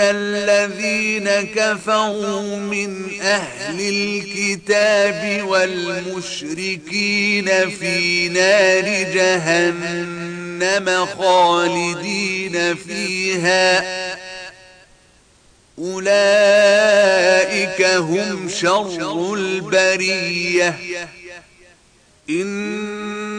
الذين كفروا من أهل الكتاب والمشركين في نار جهنم خالدين فيها اولئك هم شر البريه ان